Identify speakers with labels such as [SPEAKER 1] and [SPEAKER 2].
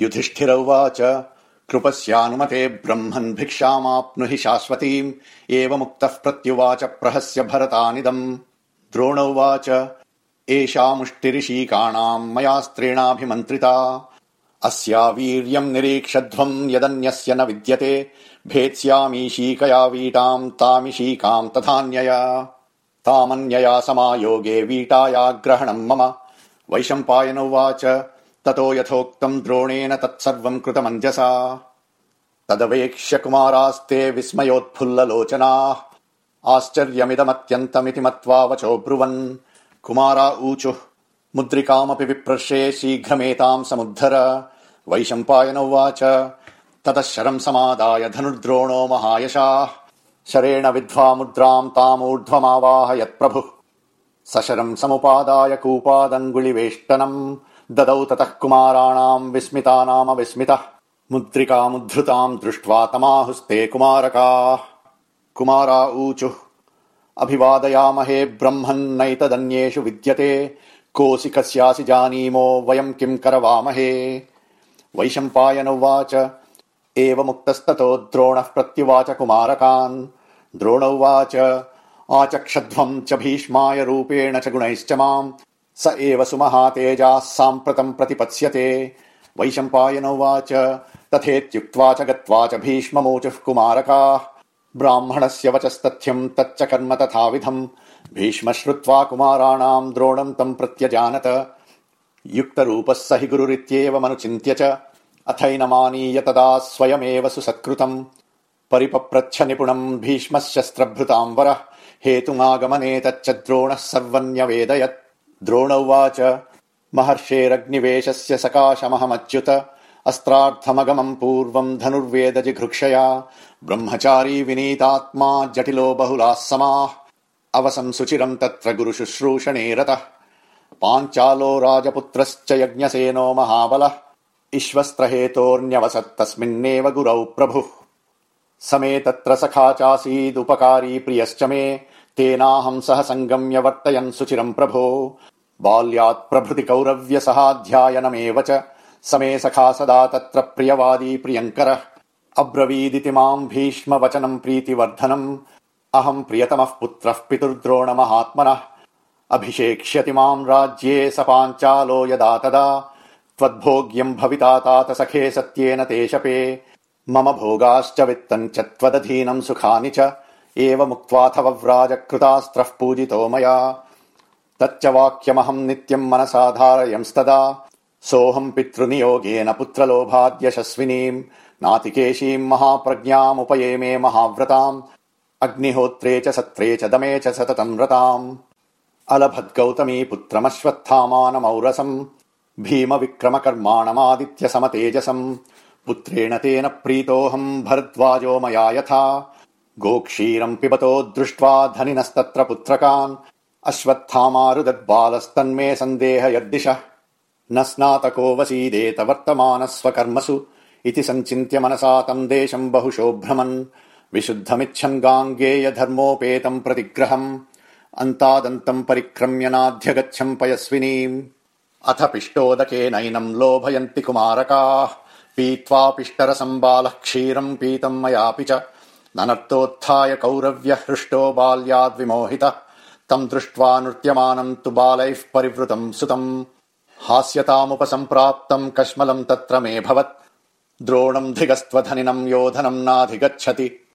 [SPEAKER 1] युधिष्ठिर उवाच कृपस्यानुमते ब्रह्मन् भिक्षामाप्नुहि शाश्वतीम्। एवमुक्तः प्रत्युवाच प्रहस्य भरतानिदम्। द्रोण उवाच एषा मुष्टिरिशीकाणाम् मया स्त्रेणाभिमन्त्रिता। अस्या वीर्यम् निरीक्षध्वम् यदन्यस्य न विद्यते। भेत्स्यामीशीकया वीटाम् तामिशीकाम् तथान्यया। तामन्यया समायोगे वीटाया ग्रहणम् मम। वैशम्पायन उवाच ततो यथोक्तम् द्रोणेन तत्सर्वम् कृतमञ्जसा। तदवेक्ष्य कुमारास्ते विस्मयोत्फुल्ललोचनाः। आश्चर्यमिदमत्यन्तमिति मत्वा वचोऽब्रुवन् कुमारा ऊचुः मुद्रिकामपि विप्रर्षे शीघ्रमेताम् समुद्धर। वैशम्पायन उवाच ततः शरम् समादाय धनुर्द्रोणो महायशाः। शरेण विद्ध्वा मुद्राम् तामूर्ध्वमावाहयत्प्रभुः सशरम् समुपादाय कूपादङ्गुलिवेष्टनम् ददौ ततः कुमाराणाम् विस्मिता नाम विस्मितः मुद्रिकामुद्धृताम् दृष्ट्वा तमाहुस्ते कुमारकाः। कुमारा ऊचुः अभिवादयामहे ब्रह्मन्नैतदन्येषु विद्यते। कोऽसि कस्यासि जानीमो वयम् किम् करवामहे। वैशम्पायन उवाच एवमुक्तस्ततो द्रोणः प्रत्युवाच कुमारकान्। द्रोण उवाच आचक्षध्वम् च भीष्माय रूपेण च गुणैश्च माम् स एव सुमहातेजाः साम्प्रतम् प्रतिपत्स्यते वैशम्पायन उवाच तथेत्युक्त्वा च गत्वा च भीष्ममोचुः कुमारकाः। ब्राह्मणस्य वचस्तथ्यम् तच्च कर्म तथाविधम्। भीष्म श्रुत्वा कुमाराणाम् द्रोणम् तम् प्रत्यजानत। युक्तरूपः स हि गुरुरित्येवमनुचिन्त्य च। अथैनमानीय तदा स्वयमेव सुसत्कृतम्। परिपप्रच्छ निपुणम् भीष्मः शस्त्रभृताम् वरः। हेतुमागमने तच्च द्रोणः सर्वन्यवेदयत् द्रोण उवाच महर्षेरग्निवेशस्य सकाशमहमच्युत। अस्त्रार्थमगमम् पूर्वम् धनुर्वेद जिघृक्षया ब्रह्मचारी विनीतात्मा जटिलो बहुलाः समाः। अवसम् सुचिरम् तत्र गुरुशुश्रूषणे रतः। पाञ्चालो राजपुत्रश्च यज्ञसेनो महाबलः। इश्वस्त्रहेतोऽन्यवसत्तस्मिन्नेव गुरौ प्रभुः। समे तत्र सखा चासीदुपकारी प्रियश्च मे। तेनाहम् सह सङ्गम्य वर्तयन् सुचिरम् प्रभो बाल्यात् प्रभृति कौरव्य सहाध्यायनमेव च। समे सखा सदा तत्र प्रियवादी प्रियङ्करः। अब्रवीदिति माम् भीष्म वचनम् प्रीतिवर्धनम्। अहम् प्रियतमः पुत्रः पितुर्द्रोण महात्मनः अभिषेक्ष्यति माम् राज्ये स पाञ्चालो यदा तदा। त्वद्भोग्यम् भविता तात सखे सत्येन ते शपे। मम भोगाश्च वित्तम् च त्वदधीनम् सुखानि च। एवमुक्त्वाथ वव्राज कृतास्त्रः पूजितो मया तच्च वाक्यमहम् नित्यम् मनसाधारयंस्तदा। सोऽहम् पितृनियोगेन पुत्रलोभाद्यशस्विनीम् नातिकेशीम् महाप्रज्ञामुपयेमे महाव्रताम् अग्निहोत्रे च सत्रे च दमे च सततम् व्रताम्। अलभद्गौतमी पुत्रमश्वत्थामानमौरसम् भीम विक्रम कर्माणमादित्य समतेजसम् पुत्रेण तेन प्रीतोऽहम् भरद्वाजो मया यथा। गोक्षीरम् पिबतो दृष्ट्वा धनिनस्तत्र पुत्रकान् अश्वत्थामारुदद्बालस्तन्मे सन्देह यद्दिशः। न स्नातको वसीदेत वर्तमानः स्वकर्मसु इति सञ्चिन्त्य मनसा तम् देशम् बहुशोभ्रमन्। विशुद्धमिच्छन् गाङ्गेय धर्मोपेतम् प्रतिग्रहम्। अन्तादन्तम् परिक्रम्य नाध्यगच्छम् पयस्विनीम्। अथ पिष्टोदकेनैनम् लोभयन्ति कुमारकाः। पीत्वा पिष्टरसम् बालः क्षीरम् पीतम् मयापि च। ननर्तोत्थाय कौरव्य हृष्टो बाल्याद्विमोहितः तम् दृष्ट्वा नृत्यमानम् तु बालैः परिवृतम् सुतम्। हास्यतामुपसम्प्राप्तम् कश्मलम् तत्र मे भवत्। द्रोणम् धिगस्त्वधनिनम् योधनम् नाधिगच्छति